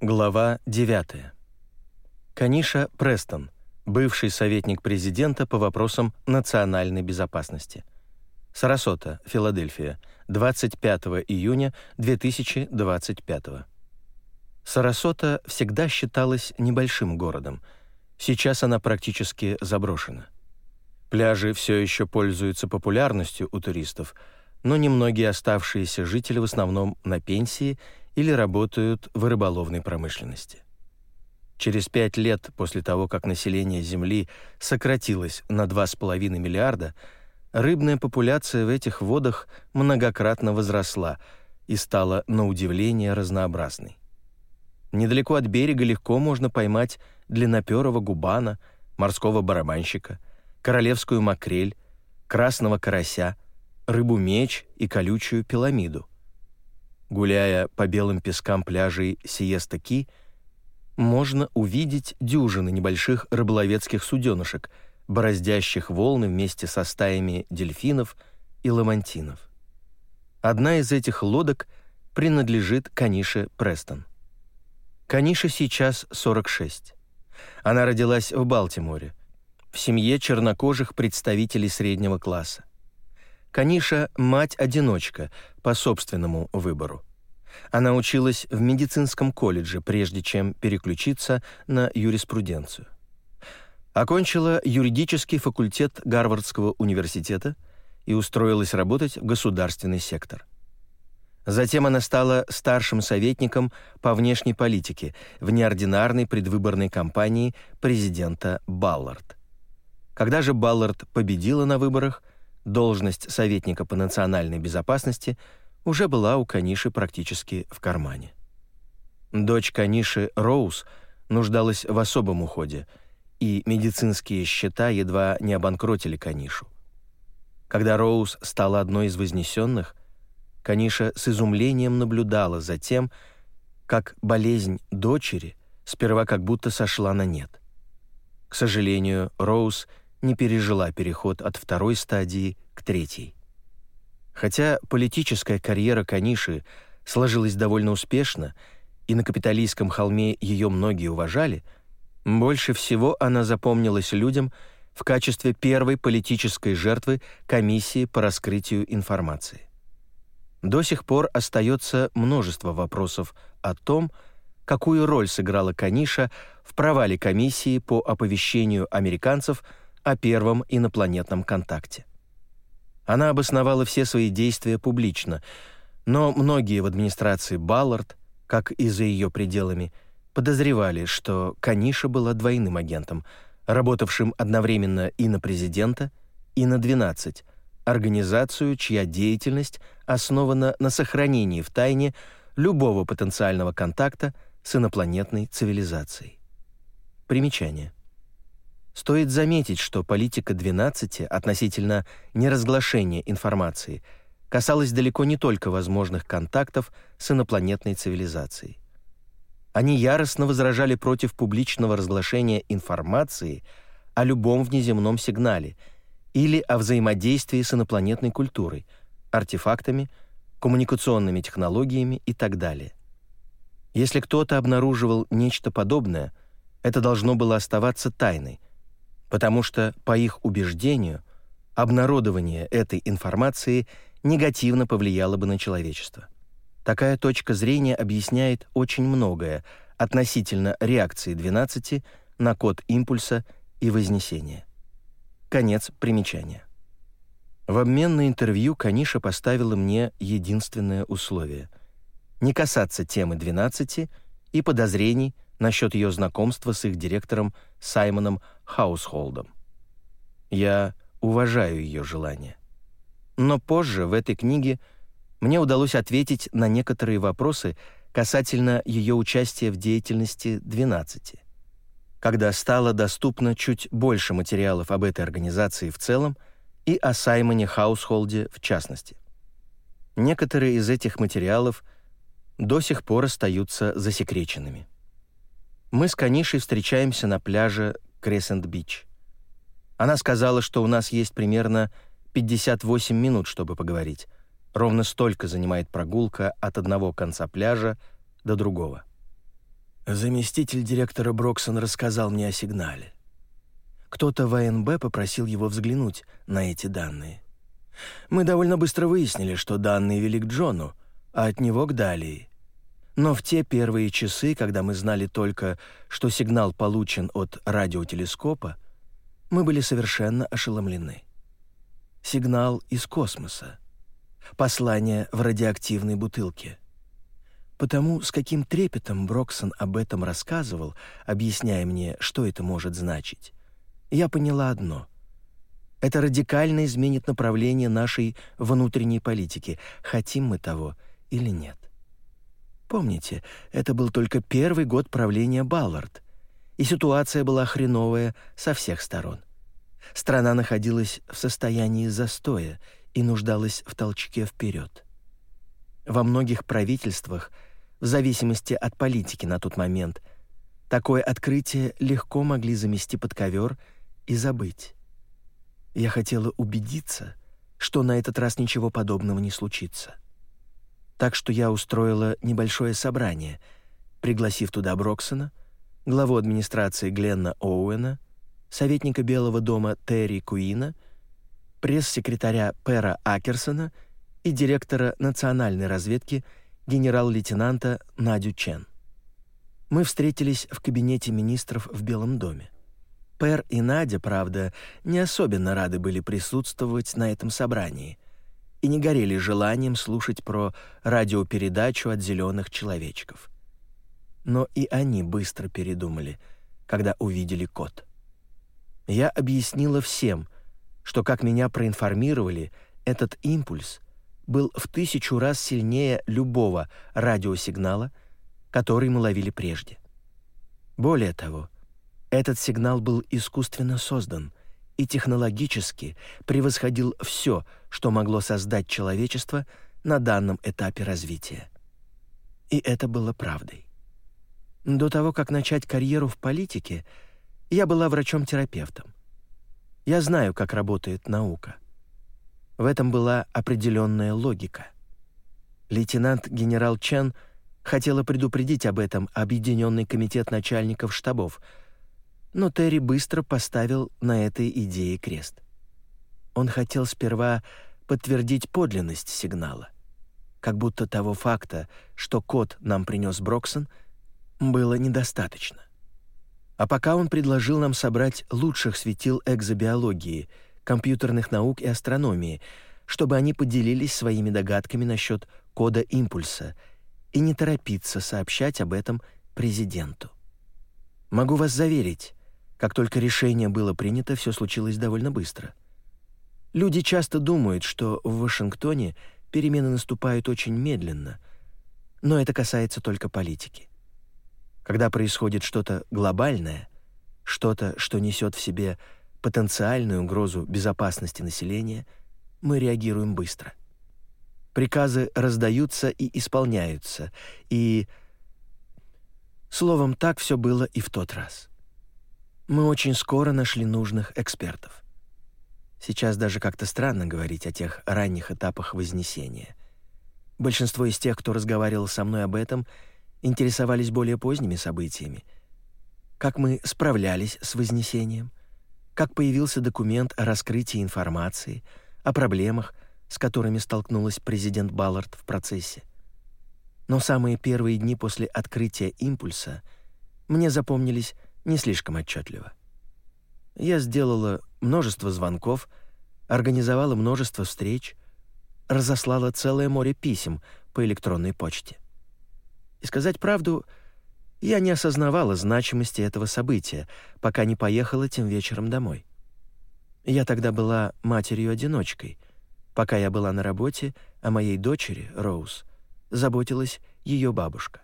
Глава 9. Каниша Престон, бывший советник президента по вопросам национальной безопасности. Сарасота, Филадельфия, 25 июня 2025. Сарасота всегда считалась небольшим городом. Сейчас она практически заброшена. Пляжи все еще пользуются популярностью у туристов, но немногие оставшиеся жители в основном на пенсии или работают в рыболовной промышленности. Через пять лет после того, как население Земли сократилось на 2,5 миллиарда, рыбная популяция в этих водах многократно возросла и стала на удивление разнообразной. Недалеко от берега легко можно поймать длинноперого губана, морского барабанщика, королевскую макрель, красного карася, рыбу-меч и колючую пиламиду. Гуляя по белым пескам пляжей Сиеста-Ки, можно увидеть дюжины небольших рыболовецких суденышек, бороздящих волны вместе со стаями дельфинов и ламантинов. Одна из этих лодок принадлежит Канише Престон. Канише сейчас 46. Она родилась в Балтиморе, в семье чернокожих представителей среднего класса. Каниша – мать-одиночка по собственному выбору. Она училась в медицинском колледже, прежде чем переключиться на юриспруденцию. Окончила юридический факультет Гарвардского университета и устроилась работать в государственный сектор. Затем она стала старшим советником по внешней политике в неординарной предвыборной кампании президента Баллард. Когда же Баллард победила на выборах, должность советника по национальной безопасности – уже была у Каниши практически в кармане. Дочь Каниши, Роуз, нуждалась в особом уходе, и медицинские счета едва не обанкротили Канишу. Когда Роуз стала одной из вознесенных, Каниша с изумлением наблюдала за тем, как болезнь дочери сперва как будто сошла на нет. К сожалению, Роуз не пережила переход от второй стадии к третьей. Хотя политическая карьера Каниши сложилась довольно успешно, и на капиталистском холме ее многие уважали, больше всего она запомнилась людям в качестве первой политической жертвы комиссии по раскрытию информации. До сих пор остается множество вопросов о том, какую роль сыграла Каниша в провале комиссии по оповещению американцев о первом инопланетном контакте. Она обосновала все свои действия публично, но многие в администрации Баллард, как и за ее пределами, подозревали, что Каниша была двойным агентом, работавшим одновременно и на президента, и на 12, организацию, чья деятельность основана на сохранении в тайне любого потенциального контакта с инопланетной цивилизацией. Примечание. Стоит заметить, что политика 12 относительно неразглашения информации касалась далеко не только возможных контактов с инопланетной цивилизацией. Они яростно возражали против публичного разглашения информации о любом внеземном сигнале или о взаимодействии с инопланетной культурой, артефактами, коммуникационными технологиями и так далее. Если кто-то обнаруживал нечто подобное, это должно было оставаться тайной, потому что, по их убеждению, обнародование этой информации негативно повлияло бы на человечество. Такая точка зрения объясняет очень многое относительно реакции 12 на код импульса и вознесения. Конец примечания. В обмен на интервью Каниша поставила мне единственное условие — не касаться темы 12 и подозрений насчет ее знакомства с их директором Саймоном Хаусхолдом. Я уважаю ее желание. Но позже в этой книге мне удалось ответить на некоторые вопросы касательно ее участия в деятельности 12. Когда стало доступно чуть больше материалов об этой организации в целом и о Саймоне Хаусхолде в частности. Некоторые из этих материалов до сих пор остаются засекреченными. Мы с Канишей встречаемся на пляже Кресент-Бич. Она сказала, что у нас есть примерно 58 минут, чтобы поговорить. Ровно столько занимает прогулка от одного конца пляжа до другого. Заместитель директора Броксон рассказал мне о сигнале. Кто-то в АНБ попросил его взглянуть на эти данные. Мы довольно быстро выяснили, что данные вели к Джону, а от него к Далии. Но в те первые часы, когда мы знали только, что сигнал получен от радиотелескопа, мы были совершенно ошеломлены. Сигнал из космоса. Послание в радиоактивной бутылке. Потому с каким трепетом Броксон об этом рассказывал, объясняя мне, что это может значить, я поняла одно — это радикально изменит направление нашей внутренней политики, хотим мы того или нет. Помните, это был только первый год правления Баллард, и ситуация была хреновая со всех сторон. Страна находилась в состоянии застоя и нуждалась в толчке вперед. Во многих правительствах, в зависимости от политики на тот момент, такое открытие легко могли замести под ковер и забыть. Я хотела убедиться, что на этот раз ничего подобного не случится. Так что я устроила небольшое собрание, пригласив туда Броксона, главу администрации Гленна Оуэна, советника Белого дома Терри Куина, пресс-секретаря Пера Акерсона и директора национальной разведки генерал-лейтенанта Надю Чен. Мы встретились в кабинете министров в Белом доме. Пер и Надя, правда, не особенно рады были присутствовать на этом собрании и не горели желанием слушать про радиопередачу от зеленых человечков. Но и они быстро передумали, когда увидели код. Я объяснила всем, что, как меня проинформировали, этот импульс был в тысячу раз сильнее любого радиосигнала, который мы ловили прежде. Более того, этот сигнал был искусственно создан и технологически превосходил все, что могло создать человечество на данном этапе развития. И это было правдой. До того, как начать карьеру в политике, я была врачом-терапевтом. Я знаю, как работает наука. В этом была определенная логика. Лейтенант-генерал Чен хотела предупредить об этом Объединенный комитет начальников штабов — но Терри быстро поставил на этой идее крест. Он хотел сперва подтвердить подлинность сигнала, как будто того факта, что код нам принес Броксон, было недостаточно. А пока он предложил нам собрать лучших светил экзобиологии, компьютерных наук и астрономии, чтобы они поделились своими догадками насчет кода импульса и не торопиться сообщать об этом президенту. Могу вас заверить, как только решение было принято, все случилось довольно быстро. Люди часто думают, что в Вашингтоне перемены наступают очень медленно, но это касается только политики. Когда происходит что-то глобальное, что-то, что несет в себе потенциальную угрозу безопасности населения, мы реагируем быстро. Приказы раздаются и исполняются, и... Словом, так все было и в тот раз. Мы очень скоро нашли нужных экспертов. Сейчас даже как-то странно говорить о тех ранних этапах Вознесения. Большинство из тех, кто разговаривал со мной об этом, интересовались более поздними событиями. Как мы справлялись с Вознесением, как появился документ о раскрытии информации, о проблемах, с которыми столкнулась президент Баллард в процессе. Но самые первые дни после открытия импульса мне запомнились не слишком отчетливо. Я сделала множество звонков, организовала множество встреч, разослала целое море писем по электронной почте. И сказать правду, я не осознавала значимости этого события, пока не поехала тем вечером домой. Я тогда была матерью-одиночкой. Пока я была на работе, о моей дочери, Роуз, заботилась ее бабушка.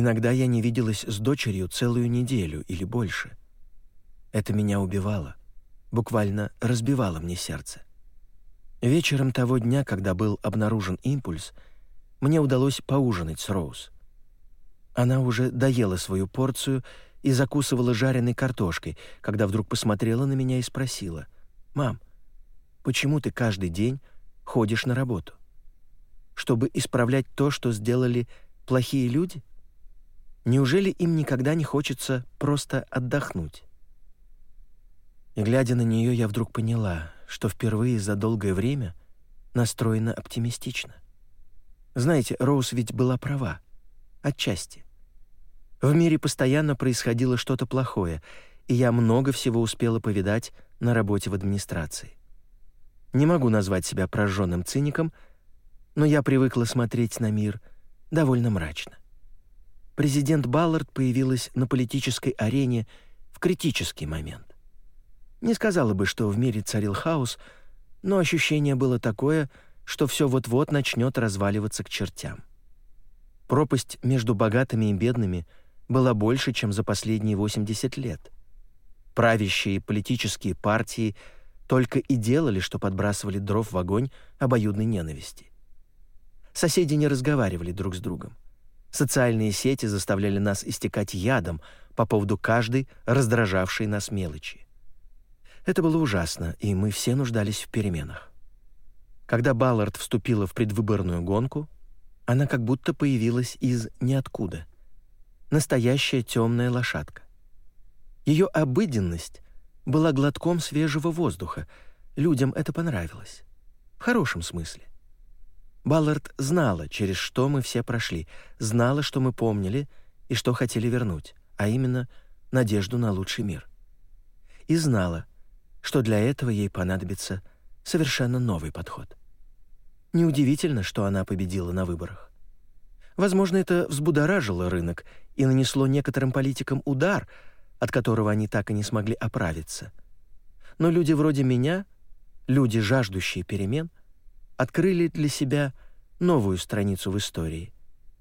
Иногда я не виделась с дочерью целую неделю или больше. Это меня убивало, буквально разбивало мне сердце. Вечером того дня, когда был обнаружен импульс, мне удалось поужинать с Роуз. Она уже доела свою порцию и закусывала жареной картошкой, когда вдруг посмотрела на меня и спросила, «Мам, почему ты каждый день ходишь на работу? Чтобы исправлять то, что сделали плохие люди?» Неужели им никогда не хочется просто отдохнуть? И глядя на нее, я вдруг поняла, что впервые за долгое время настроена оптимистично. Знаете, Роуз ведь была права. Отчасти. В мире постоянно происходило что-то плохое, и я много всего успела повидать на работе в администрации. Не могу назвать себя прожженным циником, но я привыкла смотреть на мир довольно мрачно. Президент Баллард появилась на политической арене в критический момент. Не сказала бы, что в мире царил хаос, но ощущение было такое, что все вот-вот начнет разваливаться к чертям. Пропасть между богатыми и бедными была больше, чем за последние 80 лет. Правящие политические партии только и делали, что подбрасывали дров в огонь обоюдной ненависти. Соседи не разговаривали друг с другом. Социальные сети заставляли нас истекать ядом по поводу каждой раздражавшей нас мелочи. Это было ужасно, и мы все нуждались в переменах. Когда Баллард вступила в предвыборную гонку, она как будто появилась из ниоткуда. Настоящая темная лошадка. Ее обыденность была глотком свежего воздуха. Людям это понравилось. В хорошем смысле. Баллард знала, через что мы все прошли, знала, что мы помнили и что хотели вернуть, а именно надежду на лучший мир. И знала, что для этого ей понадобится совершенно новый подход. Неудивительно, что она победила на выборах. Возможно, это взбудоражило рынок и нанесло некоторым политикам удар, от которого они так и не смогли оправиться. Но люди вроде меня, люди, жаждущие перемен, открыли для себя новую страницу в истории,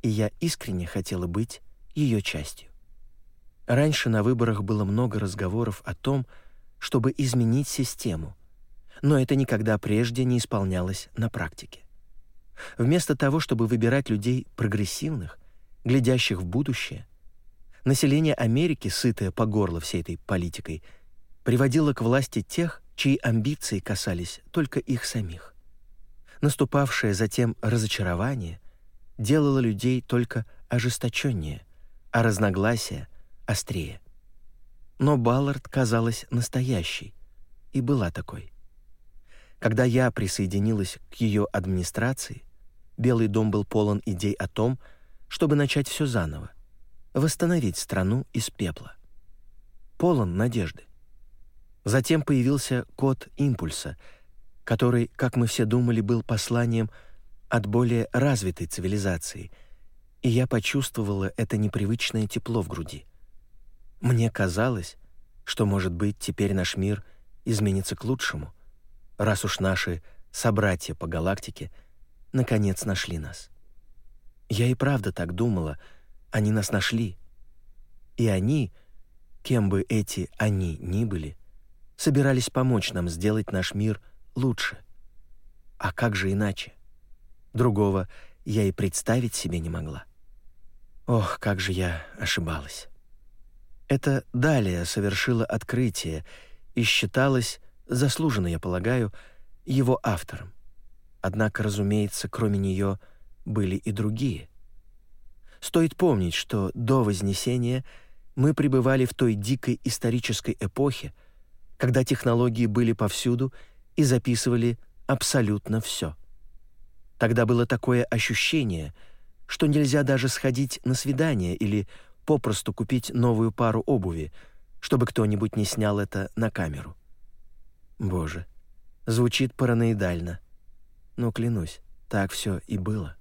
и я искренне хотела быть ее частью. Раньше на выборах было много разговоров о том, чтобы изменить систему, но это никогда прежде не исполнялось на практике. Вместо того, чтобы выбирать людей прогрессивных, глядящих в будущее, население Америки, сытое по горло всей этой политикой, приводило к власти тех, чьи амбиции касались только их самих. Наступавшее затем разочарование делало людей только ожесточеннее, а разногласия — острее. Но Баллард казалась настоящей и была такой. Когда я присоединилась к ее администрации, Белый дом был полон идей о том, чтобы начать все заново, восстановить страну из пепла. Полон надежды. Затем появился код импульса — который, как мы все думали, был посланием от более развитой цивилизации, и я почувствовала это непривычное тепло в груди. Мне казалось, что, может быть, теперь наш мир изменится к лучшему, раз уж наши собратья по галактике наконец нашли нас. Я и правда так думала, они нас нашли. И они, кем бы эти «они» ни были, собирались помочь нам сделать наш мир – лучше. А как же иначе? Другого я и представить себе не могла. Ох, как же я ошибалась. Это далее совершило открытие и считалось, заслуженно, я полагаю, его автором. Однако, разумеется, кроме нее были и другие. Стоит помнить, что до Вознесения мы пребывали в той дикой исторической эпохе, когда технологии были повсюду и записывали абсолютно все. Тогда было такое ощущение, что нельзя даже сходить на свидание или попросту купить новую пару обуви, чтобы кто-нибудь не снял это на камеру. Боже, звучит параноидально. Но клянусь, так все и было.